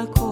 la croix.